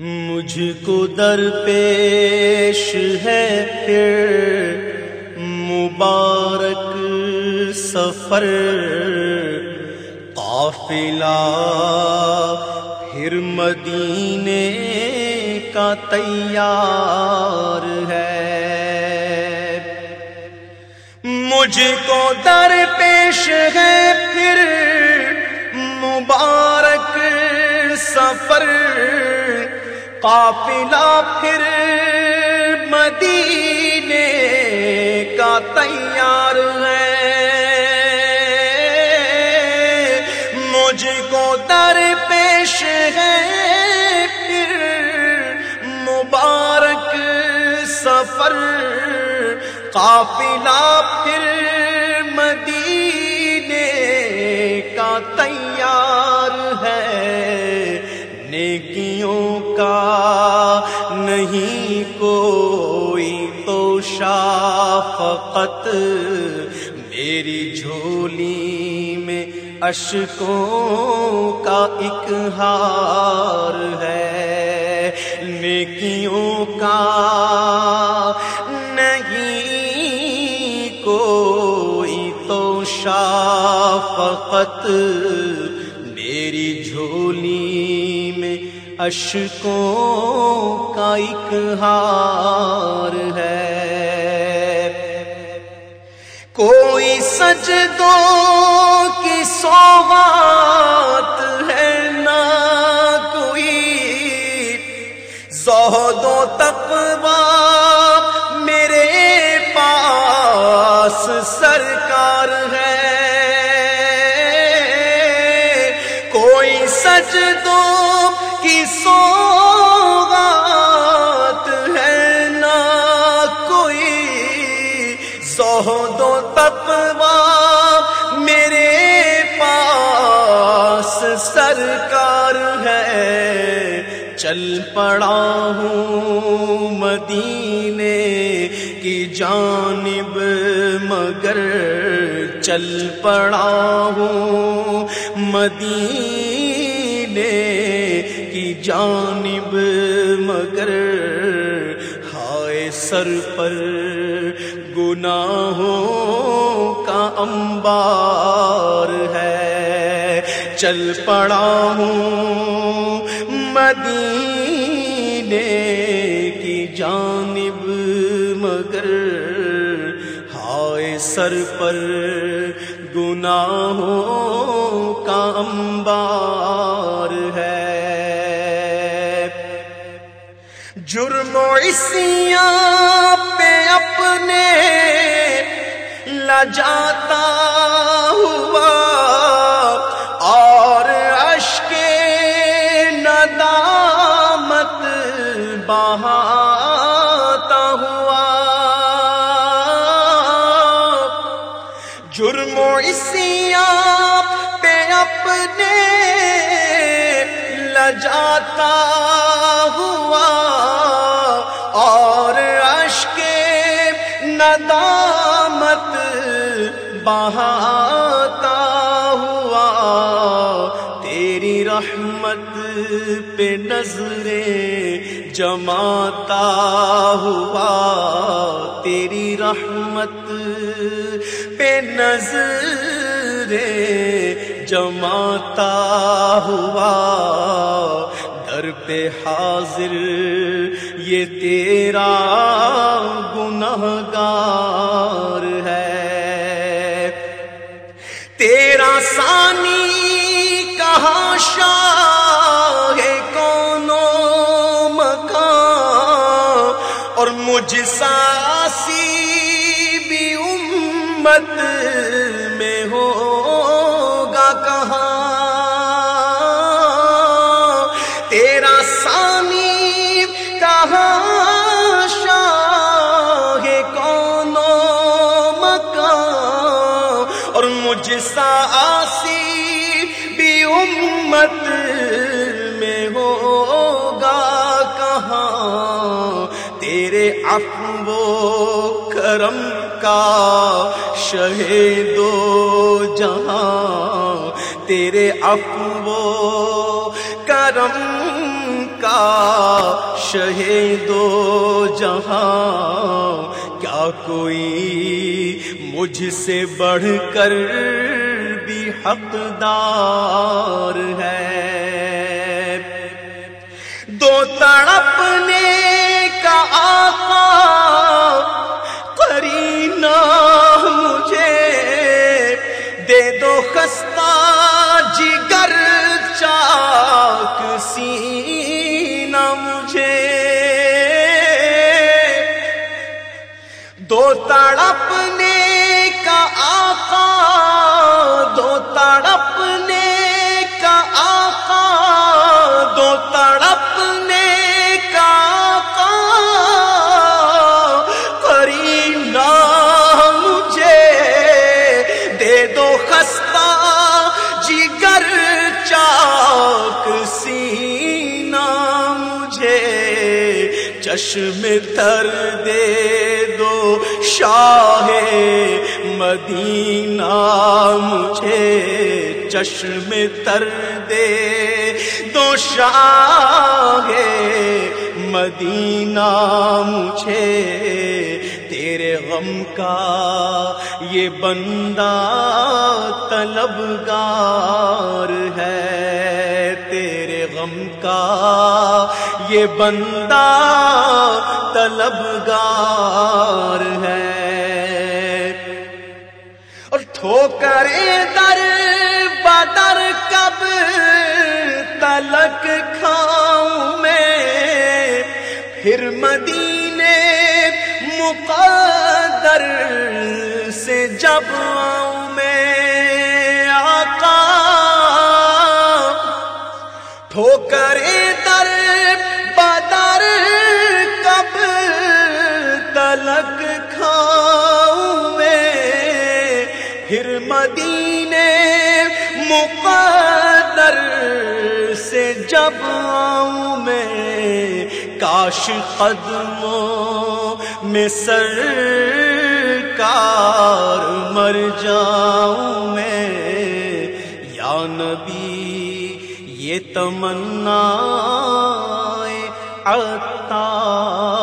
مجھ کو در پیش ہے پھر مبارک سفر قافلہ پھر مدینے کا تیار ہے۔ مجھ کو در پیش ہے پھر مبارک سفر قافلہ پھر مدینے کا تیار ہے۔ مجھ کو در پیش ہے پھر مبارک سفر۔ قافلہ پھر مدینے کا تیار ہے۔ نیکیوں کا نہیں کوئی تو شافقت میری جھولی میں اشکوں کا ایک ہار ہے نیکیوں کا نہیں کوئی تو شافقت میری جھولی میں اشکوں کا ایک ہار ہے۔ کوئی سج دو کی سوغات ہے نہ کوئی۔ زہد و تقوی میرے پاس سرکار ہے۔ کوئی سج دو کی سوغات ہے نہ کوئی زہد و تقوی میرے پاس سرکار ہے۔ چل پڑا ہوں مدینے کی جانب، مگر چل پڑا ہوں مدینے کی جانب مگر ہائے سر پر گناہوں کا انبار ہے۔ چل پڑا ہوں مدینے کی جانب مگر ہائے سر پر گناہوں کا امبار ہے۔ جرم و عصیاں پہ اپنے لجاتا ہوا جرم و عصیاں پہ اپنے لجاتا ہوا اور اشک ندامت بہاتا ہوا تیری رحمت پہ نظریں جماتا ہوا تیری رحمت پہ نظریں جماتا ہوا، در پہ حاضر یہ تیرا گناہ گار ہے۔ تیرا سانی کہاں شاہ اور مجھ ساسی بھی امت میں ہوگا کہاں؟ تیرا سانی کہاں؟ شاہ ہے کونو مکان؟ اور مجھ ساسی بھی امت میں ہوگا کہاں؟ تیرے عفو و کرم کا شہیدو جہاں۔ تیرے عفو و کرم کا شہیدو جہاں۔ کیا کوئی مجھ سے بڑھ کر بھی حقدار ہے؟ دو تڑپنے آقا کرینا مجھے دے دو خستہ جگر چاک سینہ مجھے۔ دو تڑپ چشم تر دے دو شاہ مدینہ، مجھے چشم تر دے دو شاہ مدینہ، مجھے تیرے غم کا یہ بندہ طلبگار ہے تیرے غم کا یہ بندہ طلبگار ہے۔ اور ٹھوکرے در بدر کب تلک کھاؤں میں؟ پھر مدینے مقدر سے جب آؤں میں۔ آقا ٹھوکرے مدینے مقدر سے جب آؤں میں کاش قدموں میں سر کار مر جاؤں میں۔ یا نبی، یہ تمنا عطار